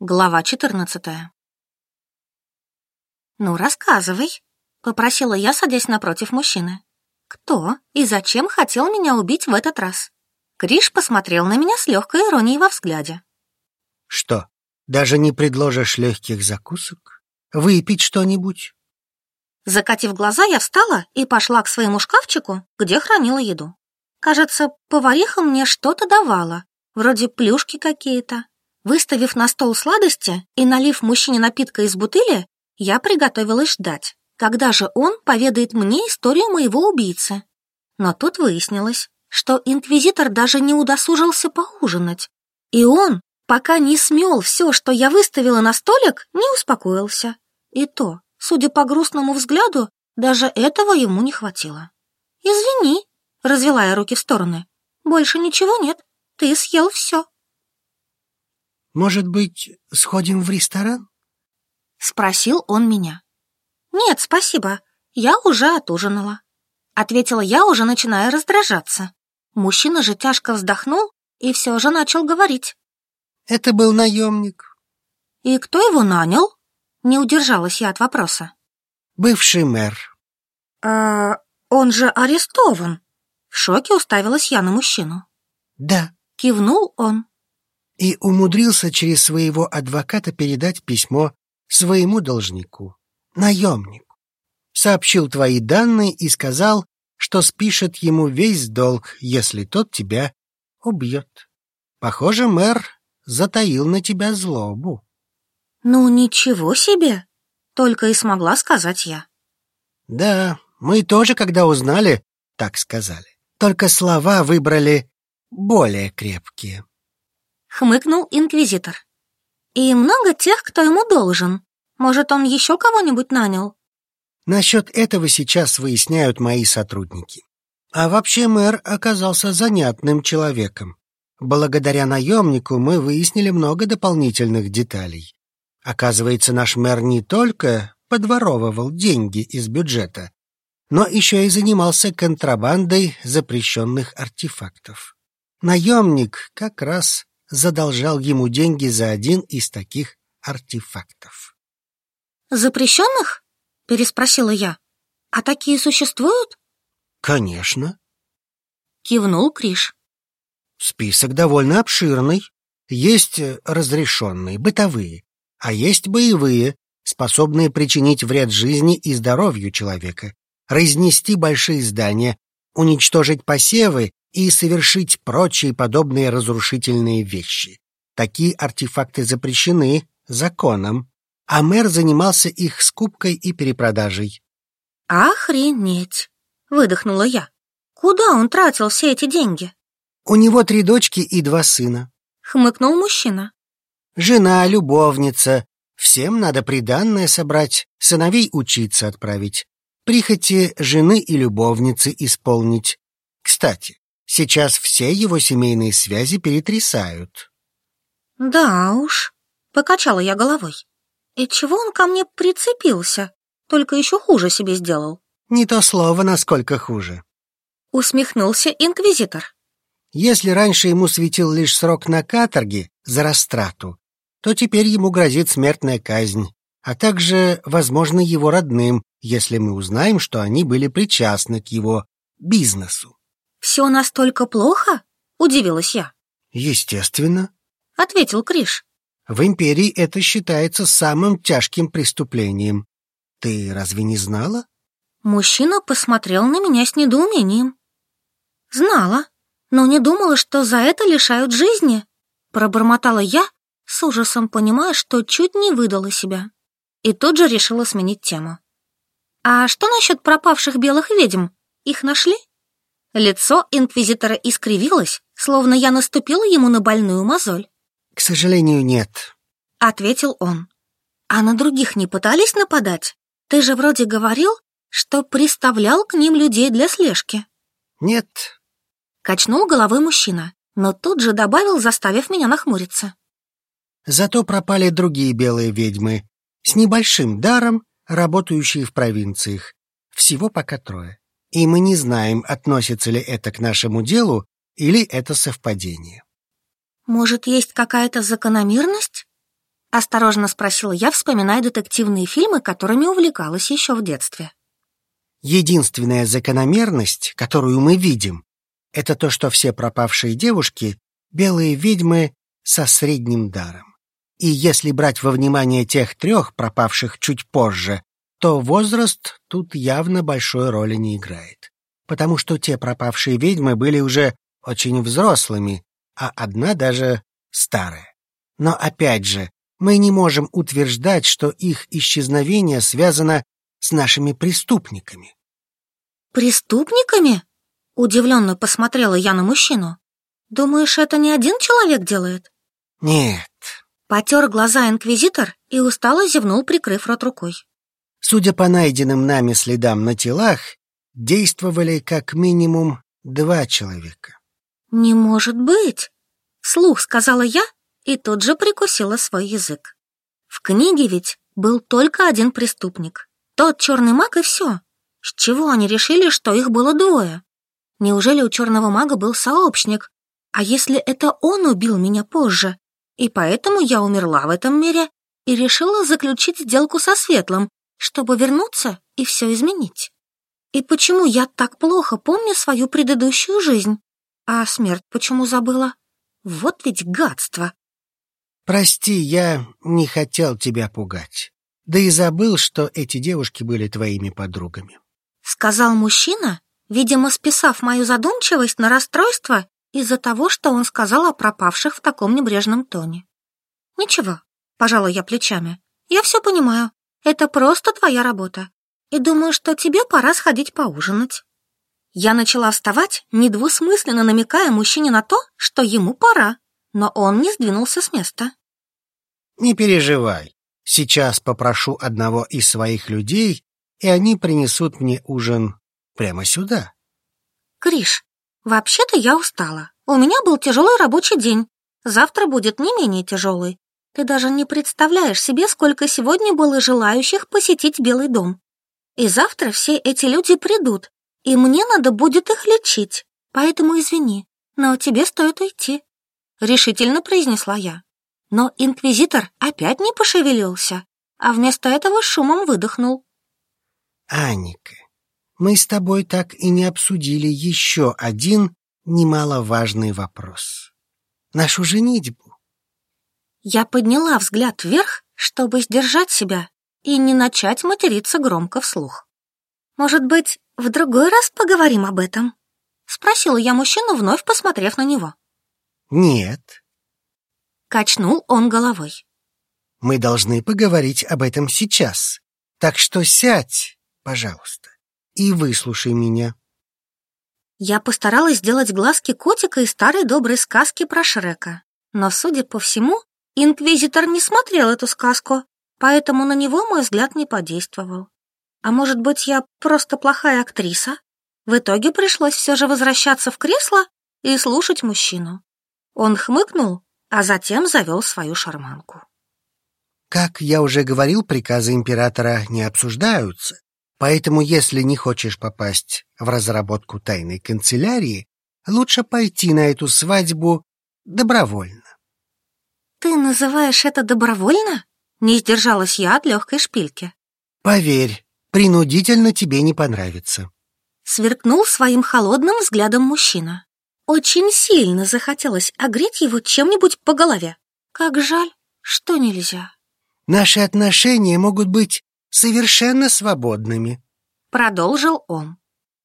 Глава 14 «Ну, рассказывай», — попросила я, садясь напротив мужчины. «Кто и зачем хотел меня убить в этот раз?» Криш посмотрел на меня с легкой иронией во взгляде. «Что, даже не предложишь легких закусок? Выпить что-нибудь?» Закатив глаза, я встала и пошла к своему шкафчику, где хранила еду. Кажется, повариха мне что-то давала, вроде плюшки какие-то, Выставив на стол сладости и налив мужчине напитка из бутыли, я приготовилась ждать, когда же он поведает мне историю моего убийцы. Но тут выяснилось, что инквизитор даже не удосужился поужинать, и он, пока не смел все, что я выставила на столик, не успокоился. И то, судя по грустному взгляду, даже этого ему не хватило. «Извини», — развела я руки в стороны, — «больше ничего нет, ты съел все». Может быть, сходим в ресторан? Спросил он меня. Нет, спасибо, я уже отужинала. Ответила я, уже начиная раздражаться. Мужчина же тяжко вздохнул и все же начал говорить. Это был наемник. И кто его нанял? Не удержалась я от вопроса. Бывший мэр. А он же арестован. В шоке уставилась я на мужчину. Да. Кивнул он и умудрился через своего адвоката передать письмо своему должнику, наемнику. Сообщил твои данные и сказал, что спишет ему весь долг, если тот тебя убьет. Похоже, мэр затаил на тебя злобу. «Ну, ничего себе!» — только и смогла сказать я. «Да, мы тоже, когда узнали, так сказали. Только слова выбрали более крепкие» хмыкнул инквизитор. И много тех, кто ему должен. Может, он еще кого-нибудь нанял? Насчет этого сейчас выясняют мои сотрудники. А вообще мэр оказался занятным человеком. Благодаря наемнику мы выяснили много дополнительных деталей. Оказывается, наш мэр не только подворовывал деньги из бюджета, но еще и занимался контрабандой запрещенных артефактов. Наемник как раз задолжал ему деньги за один из таких артефактов. «Запрещенных?» — переспросила я. «А такие существуют?» «Конечно», — кивнул Криш. «Список довольно обширный. Есть разрешенные, бытовые, а есть боевые, способные причинить вред жизни и здоровью человека, разнести большие здания, уничтожить посевы и совершить прочие подобные разрушительные вещи. Такие артефакты запрещены законом, а мэр занимался их скупкой и перепродажей. «Охренеть!» — выдохнула я. «Куда он тратил все эти деньги?» «У него три дочки и два сына», — хмыкнул мужчина. «Жена, любовница. Всем надо приданное собрать, сыновей учиться отправить, прихоти жены и любовницы исполнить. Кстати, Сейчас все его семейные связи перетрясают. Да уж, покачала я головой. И чего он ко мне прицепился? Только еще хуже себе сделал. Не то слово, насколько хуже. Усмехнулся инквизитор. Если раньше ему светил лишь срок на каторге за растрату, то теперь ему грозит смертная казнь, а также, возможно, его родным, если мы узнаем, что они были причастны к его бизнесу. «Все настолько плохо?» — удивилась я. «Естественно», — ответил Криш. «В Империи это считается самым тяжким преступлением. Ты разве не знала?» Мужчина посмотрел на меня с недоумением. «Знала, но не думала, что за это лишают жизни», — пробормотала я, с ужасом понимая, что чуть не выдала себя. И тут же решила сменить тему. «А что насчет пропавших белых ведьм? Их нашли?» Лицо инквизитора искривилось, словно я наступила ему на больную мозоль. «К сожалению, нет», — ответил он. «А на других не пытались нападать? Ты же вроде говорил, что приставлял к ним людей для слежки». «Нет», — качнул головой мужчина, но тут же добавил, заставив меня нахмуриться. «Зато пропали другие белые ведьмы, с небольшим даром, работающие в провинциях. Всего пока трое и мы не знаем, относится ли это к нашему делу или это совпадение. Может, есть какая-то закономерность? Осторожно спросила я, вспоминая детективные фильмы, которыми увлекалась еще в детстве. Единственная закономерность, которую мы видим, это то, что все пропавшие девушки — белые ведьмы со средним даром. И если брать во внимание тех трех, пропавших чуть позже, то возраст тут явно большой роли не играет. Потому что те пропавшие ведьмы были уже очень взрослыми, а одна даже старая. Но опять же, мы не можем утверждать, что их исчезновение связано с нашими преступниками. Преступниками? Удивленно посмотрела я на мужчину. Думаешь, это не один человек делает? Нет. Потер глаза инквизитор и устало зевнул, прикрыв рот рукой. Судя по найденным нами следам на телах, действовали как минимум два человека. «Не может быть!» — слух сказала я и тут же прикусила свой язык. В книге ведь был только один преступник. Тот черный маг и все. С чего они решили, что их было двое? Неужели у черного мага был сообщник? А если это он убил меня позже? И поэтому я умерла в этом мире и решила заключить сделку со Светлым, чтобы вернуться и все изменить. И почему я так плохо помню свою предыдущую жизнь? А смерть почему забыла? Вот ведь гадство. Прости, я не хотел тебя пугать. Да и забыл, что эти девушки были твоими подругами. Сказал мужчина, видимо, списав мою задумчивость на расстройство из-за того, что он сказал о пропавших в таком небрежном тоне. Ничего, пожала я плечами. Я все понимаю. Это просто твоя работа. И думаю, что тебе пора сходить поужинать. Я начала вставать, недвусмысленно намекая мужчине на то, что ему пора, но он не сдвинулся с места. Не переживай. Сейчас попрошу одного из своих людей, и они принесут мне ужин прямо сюда. Криш, вообще-то я устала. У меня был тяжелый рабочий день. Завтра будет не менее тяжелый. Ты даже не представляешь себе, сколько сегодня было желающих посетить Белый дом. И завтра все эти люди придут, и мне надо будет их лечить. Поэтому извини, но тебе стоит уйти. Решительно произнесла я. Но инквизитор опять не пошевелился, а вместо этого шумом выдохнул. Аника, мы с тобой так и не обсудили еще один немаловажный вопрос. Нашу женитьбу. Я подняла взгляд вверх, чтобы сдержать себя и не начать материться громко вслух. «Может быть, в другой раз поговорим об этом?» — спросила я мужчину, вновь посмотрев на него. «Нет, Качнул он головой. Мы должны поговорить об этом сейчас. Так что сядь, пожалуйста, и выслушай меня. Я постаралась сделать глазки котика из старой доброй сказки про Шрека. Но, судя по всему, инквизитор не смотрел эту сказку, поэтому на него мой взгляд не подействовал. А может быть, я просто плохая актриса? В итоге пришлось все же возвращаться в кресло и слушать мужчину. Он хмыкнул а затем завел свою шарманку. Как я уже говорил, приказы императора не обсуждаются, поэтому если не хочешь попасть в разработку тайной канцелярии, лучше пойти на эту свадьбу добровольно. Ты называешь это добровольно? Не сдержалась я от легкой шпильки. Поверь, принудительно тебе не понравится. Сверкнул своим холодным взглядом мужчина. Очень сильно захотелось огреть его чем-нибудь по голове. Как жаль, что нельзя. Наши отношения могут быть совершенно свободными. Продолжил он.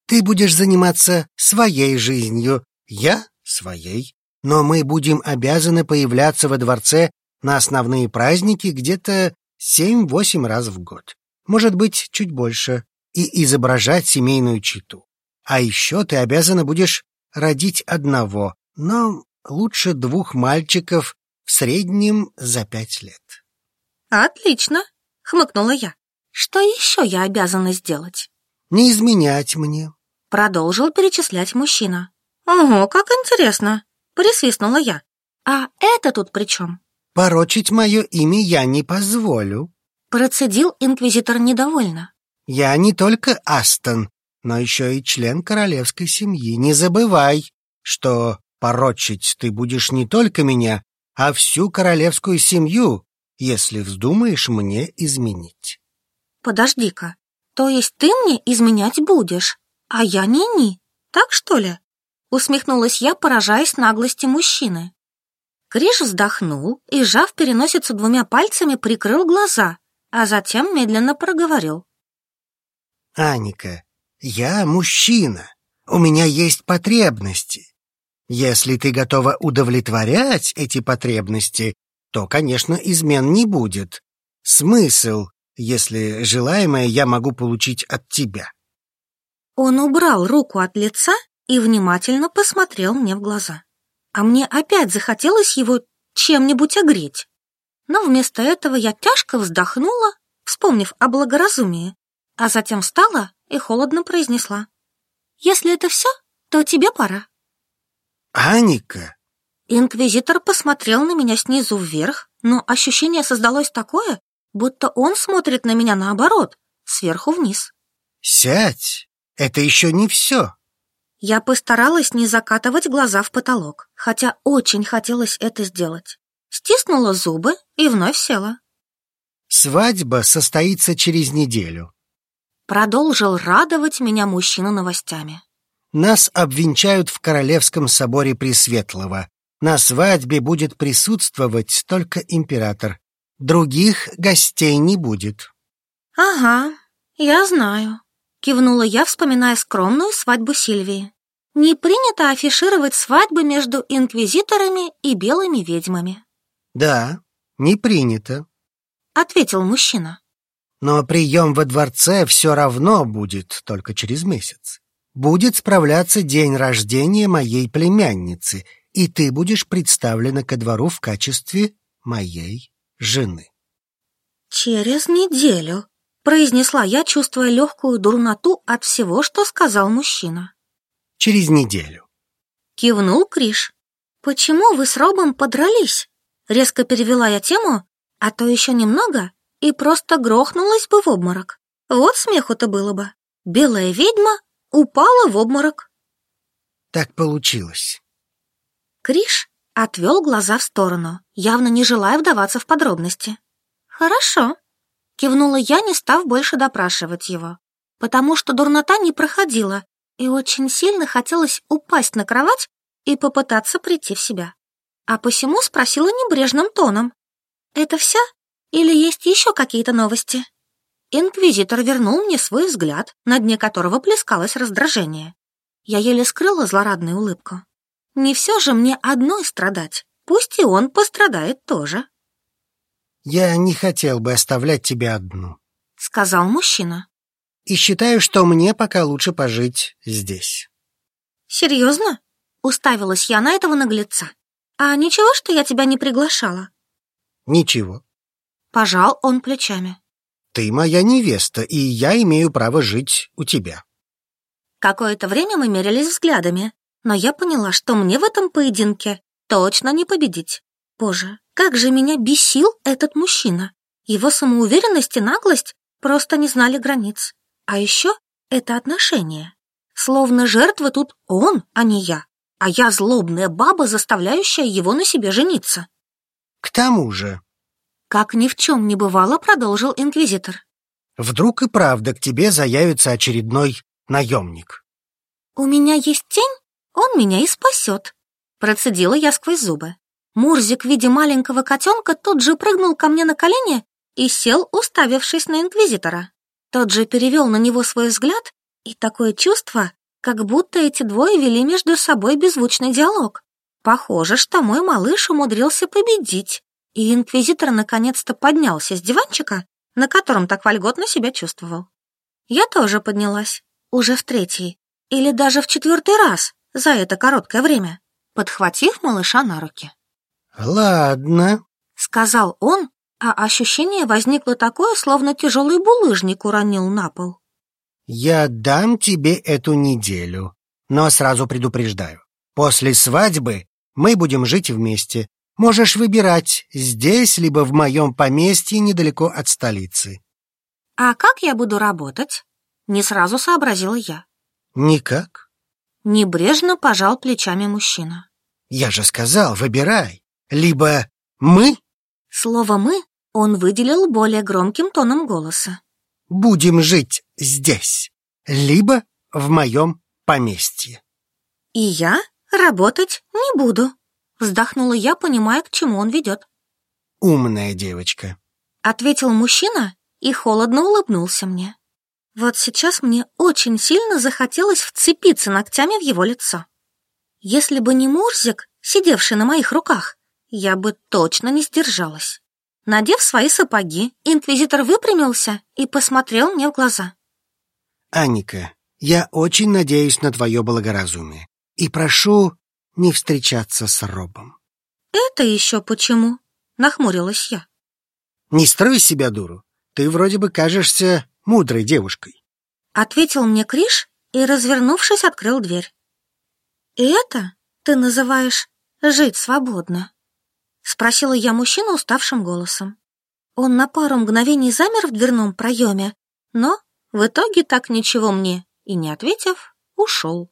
Ты будешь заниматься своей жизнью, я своей. Но мы будем обязаны появляться во дворце на основные праздники где-то семь-восемь раз в год. Может быть, чуть больше. И изображать семейную читу. А еще ты обязана будешь родить одного, но лучше двух мальчиков в среднем за пять лет. Отлично, хмыкнула я. Что еще я обязана сделать? Не изменять мне. Продолжил перечислять мужчина. Ого, как интересно, присвистнула я. А это тут при чем? Порочить мое имя я не позволю. Процедил инквизитор недовольно. Я не только Астон, но еще и член королевской семьи. Не забывай, что порочить ты будешь не только меня, а всю королевскую семью, если вздумаешь мне изменить. Подожди-ка, то есть ты мне изменять будешь, а я не-ни, так что ли? Усмехнулась я, поражаясь наглости мужчины. Криш вздохнул и, сжав переносицу двумя пальцами, прикрыл глаза, а затем медленно проговорил. «Аника, я мужчина, у меня есть потребности. Если ты готова удовлетворять эти потребности, то, конечно, измен не будет. Смысл, если желаемое я могу получить от тебя. Он убрал руку от лица и внимательно посмотрел мне в глаза. А мне опять захотелось его чем-нибудь огреть. Но вместо этого я тяжко вздохнула, вспомнив о благоразумии, а затем встала и холодно произнесла. Если это все, то тебе пора. Аника. Инквизитор посмотрел на меня снизу вверх, но ощущение создалось такое, будто он смотрит на меня наоборот, сверху вниз. Сядь, это еще не все. Я постаралась не закатывать глаза в потолок, хотя очень хотелось это сделать. Стиснула зубы и вновь села. Свадьба состоится через неделю. Продолжил радовать меня мужчина новостями. Нас обвенчают в Королевском соборе Пресветлого. На свадьбе будет присутствовать только император. Других гостей не будет. Ага, я знаю. Кивнула я, вспоминая скромную свадьбу Сильвии. Не принято афишировать свадьбы между инквизиторами и белыми ведьмами. Да, не принято. Ответил мужчина. Но прием во дворце все равно будет только через месяц. Будет справляться день рождения моей племянницы, и ты будешь представлена ко двору в качестве моей жены. «Через неделю», — произнесла я, чувствуя легкую дурноту от всего, что сказал мужчина. «Через неделю». Кивнул Криш. «Почему вы с Робом подрались?» Резко перевела я тему, а то еще немного, и просто грохнулась бы в обморок. Вот смеху-то было бы. Белая ведьма упала в обморок. Так получилось. Криш отвел глаза в сторону, явно не желая вдаваться в подробности. «Хорошо», — кивнула я, не став больше допрашивать его, потому что дурнота не проходила, и очень сильно хотелось упасть на кровать и попытаться прийти в себя. А посему спросила небрежным тоном. «Это вся или есть еще какие-то новости?» Инквизитор вернул мне свой взгляд, на дне которого плескалось раздражение. Я еле скрыла злорадную улыбку. Не все же мне одной страдать, пусть и он пострадает тоже. «Я не хотел бы оставлять тебя одну», — сказал мужчина. «И считаю, что мне пока лучше пожить здесь». «Серьезно?» — уставилась я на этого наглеца. «А ничего, что я тебя не приглашала?» «Ничего», Пожал он плечами. Ты моя невеста, и я имею право жить у тебя. Какое-то время мы мерились взглядами, но я поняла, что мне в этом поединке точно не победить. Боже, как же меня бесил этот мужчина. Его самоуверенность и наглость просто не знали границ. А еще это отношение. Словно жертва тут он, а не я. А я злобная баба, заставляющая его на себе жениться. К тому же, как ни в чем не бывало, продолжил инквизитор. Вдруг и правда к тебе заявится очередной наемник. У меня есть тень, он меня и спасет. Процедила я сквозь зубы. Мурзик в виде маленького котенка тут же прыгнул ко мне на колени и сел, уставившись на инквизитора. Тот же перевел на него свой взгляд, и такое чувство, как будто эти двое вели между собой беззвучный диалог. Похоже, что мой малыш умудрился победить, и инквизитор наконец-то поднялся с диванчика, на котором так вольготно себя чувствовал. Я тоже поднялась, уже в третий, или даже в четвертый раз за это короткое время, подхватив малыша на руки. «Ладно», — сказал он, а ощущение возникло такое, словно тяжелый булыжник уронил на пол. «Я дам тебе эту неделю, но сразу предупреждаю. После свадьбы мы будем жить вместе, Можешь выбирать здесь, либо в моем поместье недалеко от столицы. А как я буду работать? Не сразу сообразила я. Никак. Небрежно пожал плечами мужчина. Я же сказал, выбирай. Либо мы... Слово «мы» Он выделил более громким тоном голоса. «Будем жить здесь, либо в моем поместье». «И я работать не буду», — вздохнула я, понимая, к чему он ведет. «Умная девочка», — ответил мужчина и холодно улыбнулся мне. Вот сейчас мне очень сильно захотелось вцепиться ногтями в его лицо. Если бы не Мурзик, сидевший на моих руках, я бы точно не сдержалась. Надев свои сапоги, инквизитор выпрямился и посмотрел мне в глаза. «Аника, я очень надеюсь на твое благоразумие и прошу не встречаться с Робом». «Это еще почему?» — нахмурилась я. «Не строй себя дуру. Ты вроде бы кажешься мудрой девушкой. Ответил мне Криш и, развернувшись, открыл дверь. И это ты называешь жить свободно? Спросила я мужчину уставшим голосом. Он на пару мгновений замер в дверном проеме, но в итоге так ничего мне и не ответив, ушел.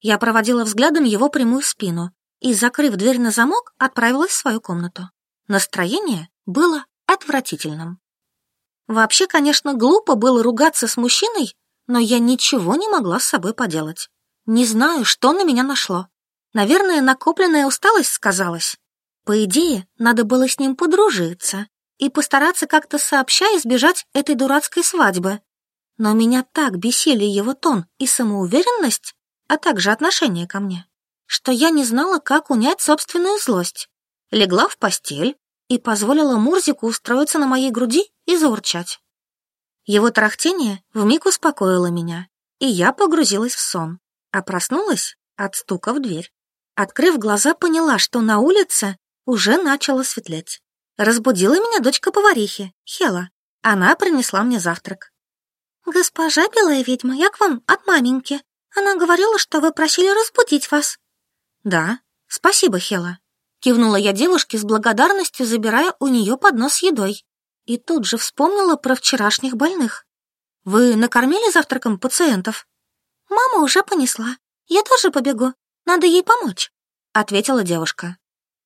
Я проводила взглядом его прямую спину и, закрыв дверь на замок, отправилась в свою комнату. Настроение было отвратительным. Вообще, конечно, глупо было ругаться с мужчиной, но я ничего не могла с собой поделать. Не знаю, что на меня нашло. Наверное, накопленная усталость сказалась. По идее, надо было с ним подружиться и постараться как-то сообща избежать этой дурацкой свадьбы. Но меня так бесили его тон и самоуверенность, а также отношение ко мне, что я не знала, как унять собственную злость. Легла в постель, и позволила Мурзику устроиться на моей груди и заурчать. Его тарахтение вмиг успокоило меня, и я погрузилась в сон, а проснулась от стука в дверь. Открыв глаза, поняла, что на улице уже начало светлеть. Разбудила меня дочка поварихи, Хела. Она принесла мне завтрак. «Госпожа белая ведьма, я к вам от маменьки. Она говорила, что вы просили разбудить вас». «Да, спасибо, Хела», Кивнула я девушке с благодарностью, забирая у нее поднос с едой. И тут же вспомнила про вчерашних больных. «Вы накормили завтраком пациентов?» «Мама уже понесла. Я тоже побегу. Надо ей помочь», — ответила девушка.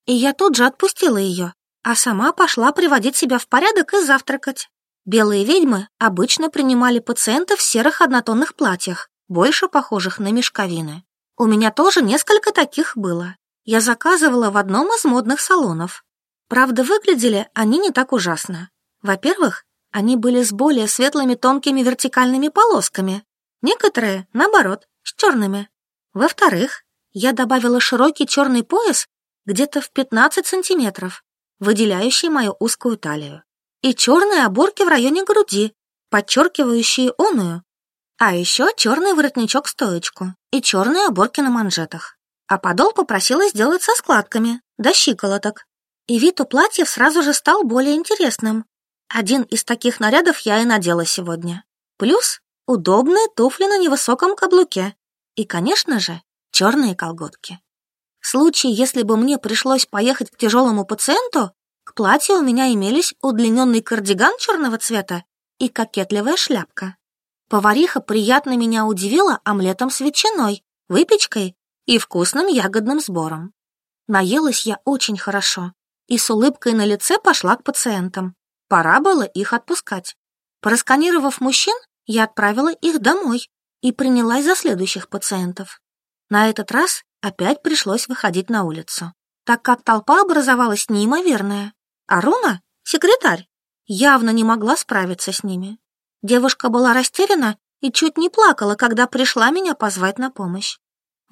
И я тут же отпустила ее, а сама пошла приводить себя в порядок и завтракать. Белые ведьмы обычно принимали пациентов в серых однотонных платьях, больше похожих на мешковины. У меня тоже несколько таких было я заказывала в одном из модных салонов. Правда, выглядели они не так ужасно. Во-первых, они были с более светлыми тонкими вертикальными полосками. Некоторые, наоборот, с черными. Во-вторых, я добавила широкий черный пояс где-то в 15 сантиметров, выделяющий мою узкую талию, и черные оборки в районе груди, подчеркивающие оную, а еще черный воротничок-стоечку и черные оборки на манжетах а подол попросила сделать со складками, до щиколоток. И вид у платьев сразу же стал более интересным. Один из таких нарядов я и надела сегодня. Плюс удобные туфли на невысоком каблуке. И, конечно же, черные колготки. В случае, если бы мне пришлось поехать к тяжелому пациенту, к платью у меня имелись удлиненный кардиган черного цвета и кокетливая шляпка. Повариха приятно меня удивила омлетом с ветчиной, выпечкой и вкусным ягодным сбором. Наелась я очень хорошо и с улыбкой на лице пошла к пациентам. Пора было их отпускать. Просканировав мужчин, я отправила их домой и принялась за следующих пациентов. На этот раз опять пришлось выходить на улицу, так как толпа образовалась неимоверная. А Руна, секретарь, явно не могла справиться с ними. Девушка была растеряна и чуть не плакала, когда пришла меня позвать на помощь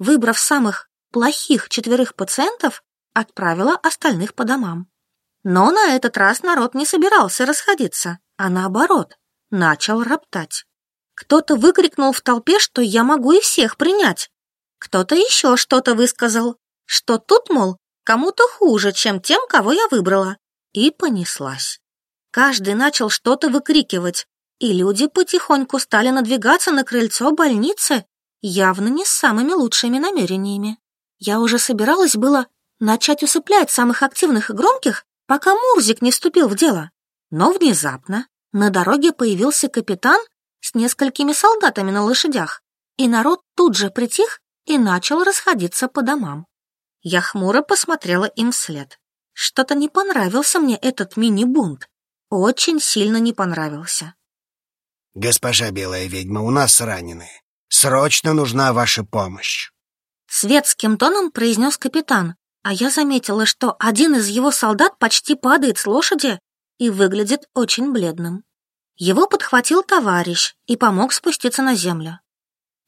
выбрав самых плохих четверых пациентов, отправила остальных по домам. Но на этот раз народ не собирался расходиться, а наоборот, начал роптать. Кто-то выкрикнул в толпе, что я могу и всех принять. Кто-то еще что-то высказал, что тут, мол, кому-то хуже, чем тем, кого я выбрала. И понеслась. Каждый начал что-то выкрикивать, и люди потихоньку стали надвигаться на крыльцо больницы, явно не с самыми лучшими намерениями. Я уже собиралась было начать усыплять самых активных и громких, пока Мурзик не вступил в дело. Но внезапно на дороге появился капитан с несколькими солдатами на лошадях, и народ тут же притих и начал расходиться по домам. Я хмуро посмотрела им вслед. Что-то не понравился мне этот мини-бунт. очень сильно не понравился. «Госпожа Белая Ведьма, у нас раненые. Срочно нужна ваша помощь!» Светским тоном произнес капитан, а я заметила, что один из его солдат почти падает с лошади и выглядит очень бледным. Его подхватил товарищ и помог спуститься на землю.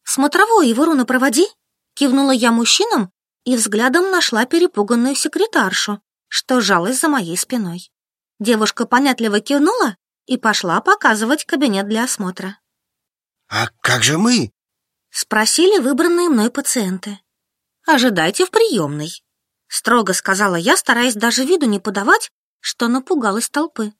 «Смотровой его руны проводи!» Кивнула я мужчинам и взглядом нашла перепуганную секретаршу, что жалась за моей спиной. Девушка понятливо кивнула и пошла показывать кабинет для осмотра. «А как же мы?» — спросили выбранные мной пациенты. «Ожидайте в приемной», — строго сказала я, стараясь даже виду не подавать, что напугалась толпы.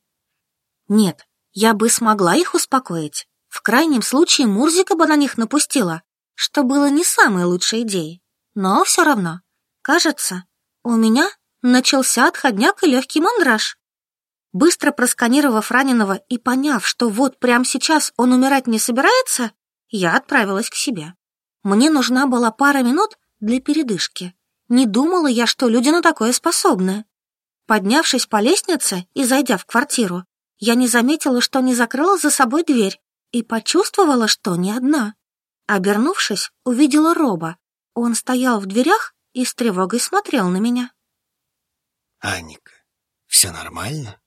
Нет, я бы смогла их успокоить. В крайнем случае Мурзика бы на них напустила, что было не самой лучшей идеей. Но все равно, кажется, у меня начался отходняк и легкий мандраж. Быстро просканировав раненого и поняв, что вот прямо сейчас он умирать не собирается, я отправилась к себе. Мне нужна была пара минут для передышки. Не думала я, что люди на такое способны. Поднявшись по лестнице и зайдя в квартиру, я не заметила, что не закрыла за собой дверь и почувствовала, что не одна. Обернувшись, увидела Роба. Он стоял в дверях и с тревогой смотрел на меня. «Аника, все нормально?»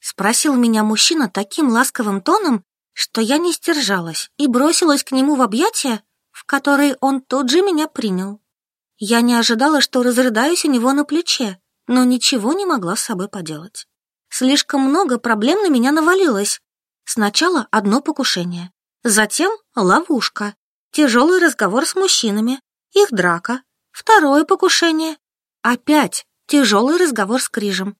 Спросил меня мужчина таким ласковым тоном, что я не сдержалась и бросилась к нему в объятия, в которые он тут же меня принял. Я не ожидала, что разрыдаюсь у него на плече, но ничего не могла с собой поделать. Слишком много проблем на меня навалилось. Сначала одно покушение, Затем ловушка, тяжелый разговор с мужчинами, их драка, второе покушение, опять тяжелый разговор с Крижем.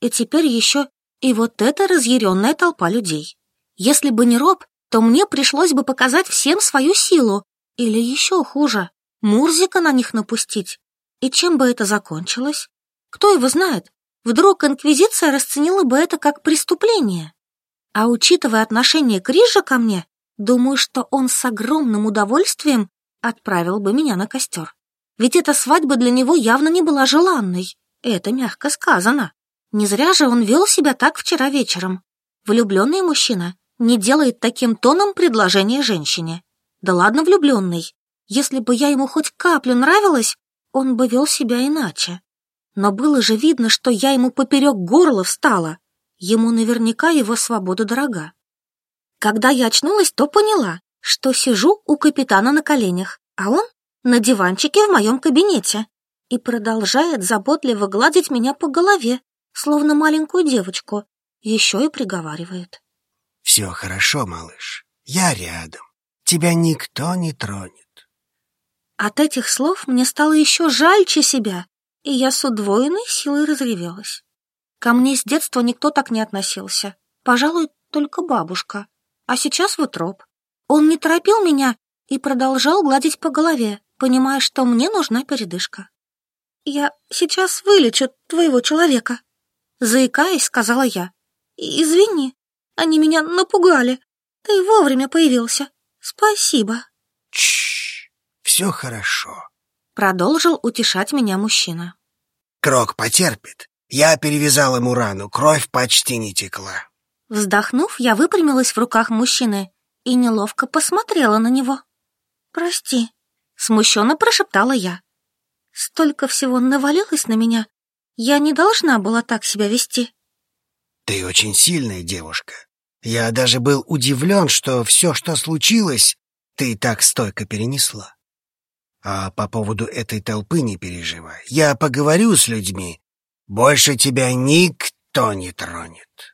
И теперь еще и вот эта разъяренная толпа людей. Если бы не Роб, то мне пришлось бы показать всем свою силу, или еще хуже, Мурзика на них напустить. И чем бы это закончилось? Кто его знает? Вдруг Инквизиция расценила бы это как преступление. А учитывая отношение Крижа ко мне, Думаю, что он с огромным удовольствием отправил бы меня на костер. Ведь эта свадьба для него явно не была желанной. Это мягко сказано. Не зря же он вел себя так вчера вечером. Влюбленный мужчина не делает таким тоном предложение женщине. Да ладно влюбленный. Если бы я ему хоть каплю нравилась, он бы вел себя иначе. Но было же видно, что я ему поперек горла встала. Ему наверняка его свобода дорога. Когда я очнулась, то поняла, что сижу у капитана на коленях, а он на диванчике в моем кабинете и продолжает заботливо гладить меня по голове, словно маленькую девочку, еще и приговаривает. «Все хорошо, малыш, я рядом, тебя никто не тронет». От этих слов мне стало еще жальче себя, и я с удвоенной силой разревелась. Ко мне с детства никто так не относился, пожалуй, только бабушка. А сейчас вот Роб. Он не торопил меня и продолжал гладить по голове, понимая, что мне нужна передышка. «Я сейчас вылечу твоего человека», — заикаясь, сказала я. «Извини, они меня напугали. Ты вовремя появился. Спасибо». «Чш, все хорошо», — продолжил утешать меня мужчина. «Крок потерпит. Я перевязал ему рану, кровь почти не текла». Вздохнув, я выпрямилась в руках мужчины и неловко посмотрела на него. «Прости», — смущенно прошептала я. «Столько всего навалилось на меня. Я не должна была так себя вести». «Ты очень сильная девушка. Я даже был удивлен, что все, что случилось, ты так стойко перенесла. А по поводу этой толпы не переживай. Я поговорю с людьми. Больше тебя никто не тронет».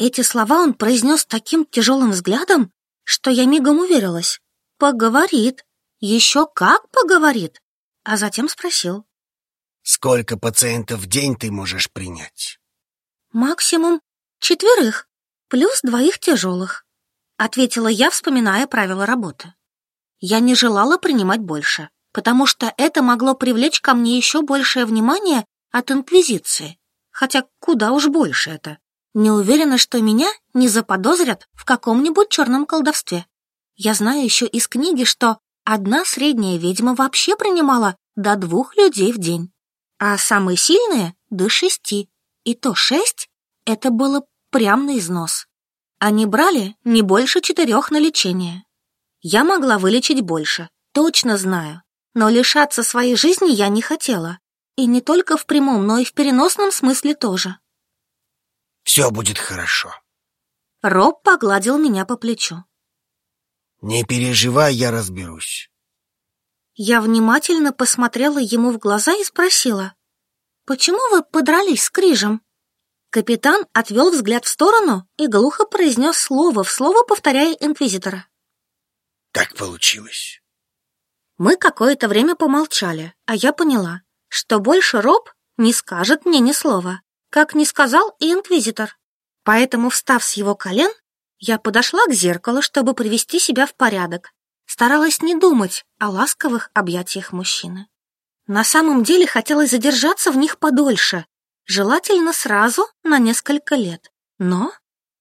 Эти слова он произнес таким тяжелым взглядом, что я мигом уверилась. Поговорит. Еще как поговорит. А затем спросил. Сколько пациентов в день ты можешь принять? Максимум четверых, плюс двоих тяжелых. Ответила я, вспоминая правила работы. Я не желала принимать больше, потому что это могло привлечь ко мне еще большее внимание от Инквизиции. Хотя куда уж больше это. Не уверена, что меня не заподозрят в каком-нибудь черном колдовстве. Я знаю еще из книги, что одна средняя ведьма вообще принимала до двух людей в день, а самые сильные — до шести. И то шесть — это было прямо на износ. Они брали не больше четырех на лечение. Я могла вылечить больше, точно знаю. Но лишаться своей жизни я не хотела. И не только в прямом, но и в переносном смысле тоже. Все будет хорошо. Роб погладил меня по плечу. Не переживай, я разберусь. Я внимательно посмотрела ему в глаза и спросила, «Почему вы подрались с Крижем?» Капитан отвел взгляд в сторону и глухо произнес слово в слово, повторяя инквизитора. Так получилось. Мы какое-то время помолчали, а я поняла, что больше Роб не скажет мне ни слова, как не сказал и инквизитор. Поэтому, встав с его колен, я подошла к зеркалу, чтобы привести себя в порядок. Старалась не думать о ласковых объятиях мужчины. На самом деле хотелось задержаться в них подольше, желательно сразу на несколько лет. Но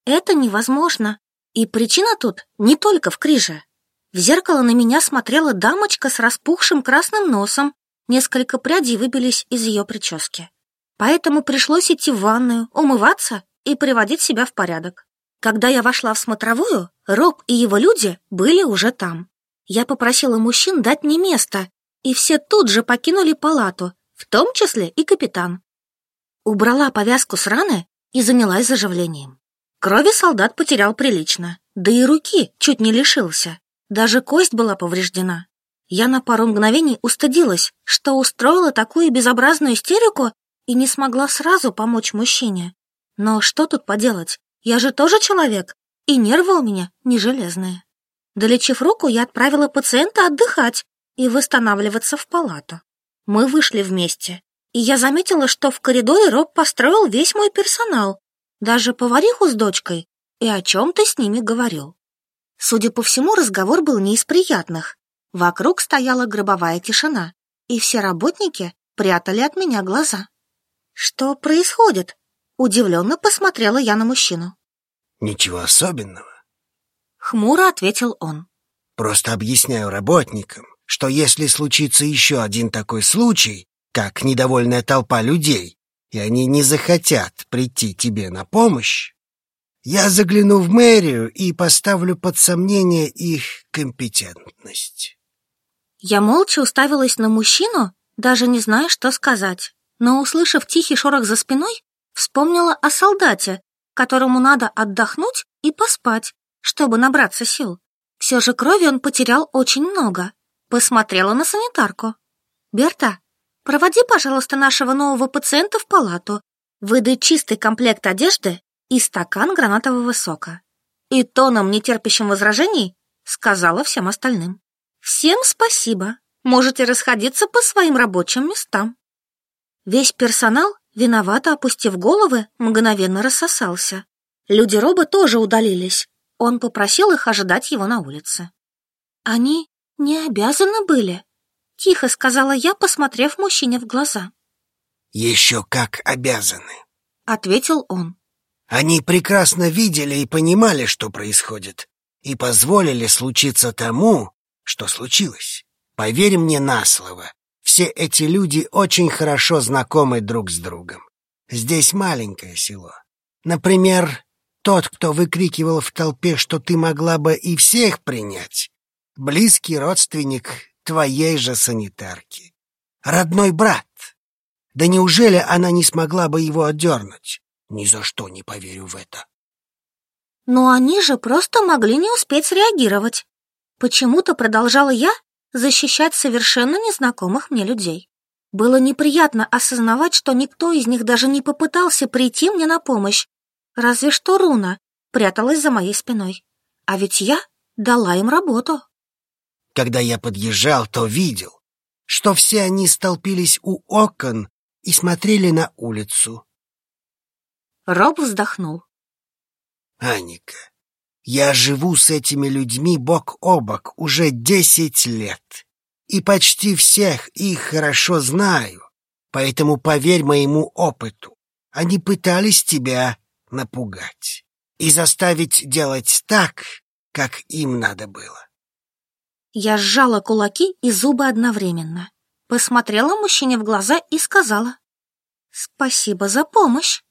это невозможно. И причина тут не только в криже. В зеркало на меня смотрела дамочка с распухшим красным носом, несколько прядей выбились из ее прически. Поэтому пришлось идти в ванную, умываться и приводить себя в порядок. Когда я вошла в смотровую, Роб и его люди были уже там. Я попросила мужчин дать мне место, и все тут же покинули палату, в том числе и капитан. Убрала повязку с раны и занялась заживлением. Крови солдат потерял прилично, да и руки чуть не лишился. Даже кость была повреждена. Я на пару мгновений устыдилась, что устроила такую безобразную истерику и не смогла сразу помочь мужчине. Но что тут поделать? Я же тоже человек, и нервы у меня не железные. Долечив руку, я отправила пациента отдыхать и восстанавливаться в палату. Мы вышли вместе, и я заметила, что в коридоре Роб построил весь мой персонал, даже повариху с дочкой, и о чем-то с ними говорил. Судя по всему, разговор был не из приятных. Вокруг стояла гробовая тишина, и все работники прятали от меня глаза. «Что происходит?» Удивленно посмотрела я на мужчину. «Ничего особенного», — хмуро ответил он. «Просто объясняю работникам, что если случится еще один такой случай, как недовольная толпа людей, и они не захотят прийти тебе на помощь, я загляну в мэрию и поставлю под сомнение их компетентность. Я молча уставилась на мужчину, даже не зная, что сказать. Но, услышав тихий шорох за спиной, вспомнила о солдате, которому надо отдохнуть и поспать, чтобы набраться сил. Все же крови он потерял очень много. Посмотрела на санитарку. «Берта, проводи, пожалуйста, нашего нового пациента в палату, выдай чистый комплект одежды и стакан гранатового сока. И тоном, нетерпящим возражений, сказала всем остальным. «Всем спасибо. Можете расходиться по своим рабочим местам». Весь персонал, виновато опустив головы, мгновенно рассосался. Люди Роба тоже удалились. Он попросил их ожидать его на улице. «Они не обязаны были», — тихо сказала я, посмотрев мужчине в глаза. «Еще как обязаны», — ответил он. Они прекрасно видели и понимали, что происходит, и позволили случиться тому, что случилось. Поверь мне на слово, все эти люди очень хорошо знакомы друг с другом. Здесь маленькое село. Например, тот, кто выкрикивал в толпе, что ты могла бы и всех принять, близкий родственник твоей же санитарки. Родной брат. Да неужели она не смогла бы его отдернуть? Ни за что не поверю в это. Но они же просто могли не успеть среагировать. Почему-то продолжала я защищать совершенно незнакомых мне людей. Было неприятно осознавать, что никто из них даже не попытался прийти мне на помощь. Разве что Руна пряталась за моей спиной. А ведь я дала им работу. Когда я подъезжал, то видел, что все они столпились у окон и смотрели на улицу. Роб вздохнул. Аника, я живу с этими людьми бок о бок уже десять лет. И почти всех их хорошо знаю. Поэтому поверь моему опыту. Они пытались тебя напугать и заставить делать так, как им надо было. Я сжала кулаки и зубы одновременно. Посмотрела мужчине в глаза и сказала «Спасибо за помощь».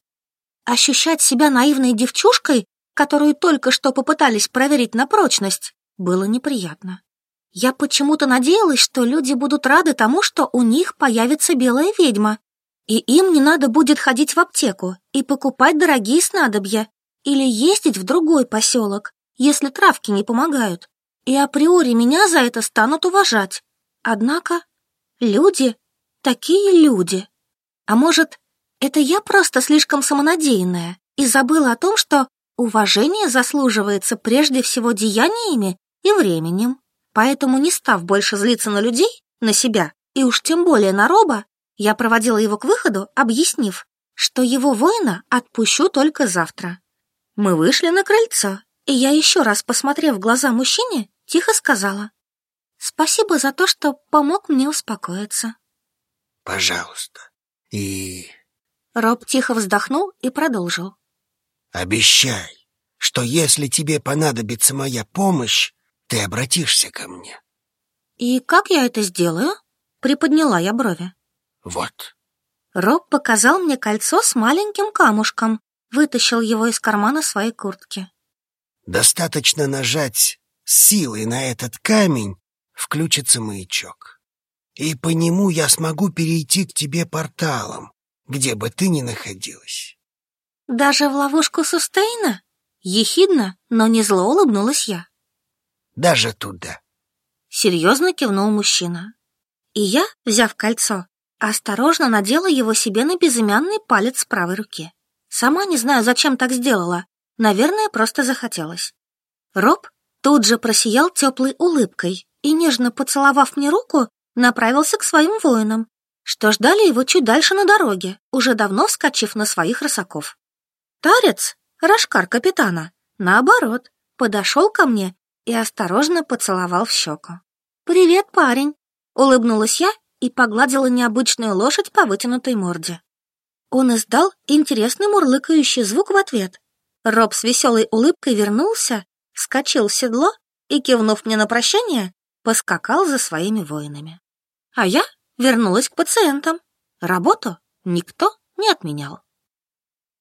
Ощущать себя наивной девчушкой, которую только что попытались проверить на прочность, было неприятно. Я почему-то надеялась, что люди будут рады тому, что у них появится белая ведьма, и им не надо будет ходить в аптеку и покупать дорогие снадобья или ездить в другой поселок, если травки не помогают. И априори меня за это станут уважать. Однако люди, такие люди. А может, это я просто слишком самонадеянная и забыла о том, что уважение заслуживается прежде всего деяниями и временем. Поэтому, не став больше злиться на людей, на себя и уж тем более на Роба, я проводила его к выходу, объяснив, что его воина отпущу только завтра. Мы вышли на крыльцо, и я еще раз, посмотрев в глаза мужчине, тихо сказала «Спасибо за то, что помог мне успокоиться». «Пожалуйста. И Роб тихо вздохнул и продолжил. «Обещай, что если тебе понадобится моя помощь, ты обратишься ко мне». «И как я это сделаю?» — приподняла я брови. «Вот». Роб показал мне кольцо с маленьким камушком, вытащил его из кармана своей куртки. «Достаточно нажать силой на этот камень, включится маячок. И по нему я смогу перейти к тебе порталом, где бы ты ни находилась. Даже в ловушку Сустейна? Ехидно, но не зло улыбнулась я. Даже туда. Серьезно кивнул мужчина. И я, взяв кольцо, осторожно надела его себе на безымянный палец правой руки. Сама не знаю, зачем так сделала. Наверное, просто захотелось. Роб тут же просиял теплой улыбкой и, нежно поцеловав мне руку, направился к своим воинам, что ждали его чуть дальше на дороге, уже давно вскочив на своих рысаков. Тарец, рашкар капитана, наоборот, подошел ко мне и осторожно поцеловал в щеку. «Привет, парень!» — улыбнулась я и погладила необычную лошадь по вытянутой морде. Он издал интересный мурлыкающий звук в ответ. Роб с веселой улыбкой вернулся, вскочил в седло и, кивнув мне на прощание, поскакал за своими воинами. А я вернулась к пациентам. Работу никто не отменял.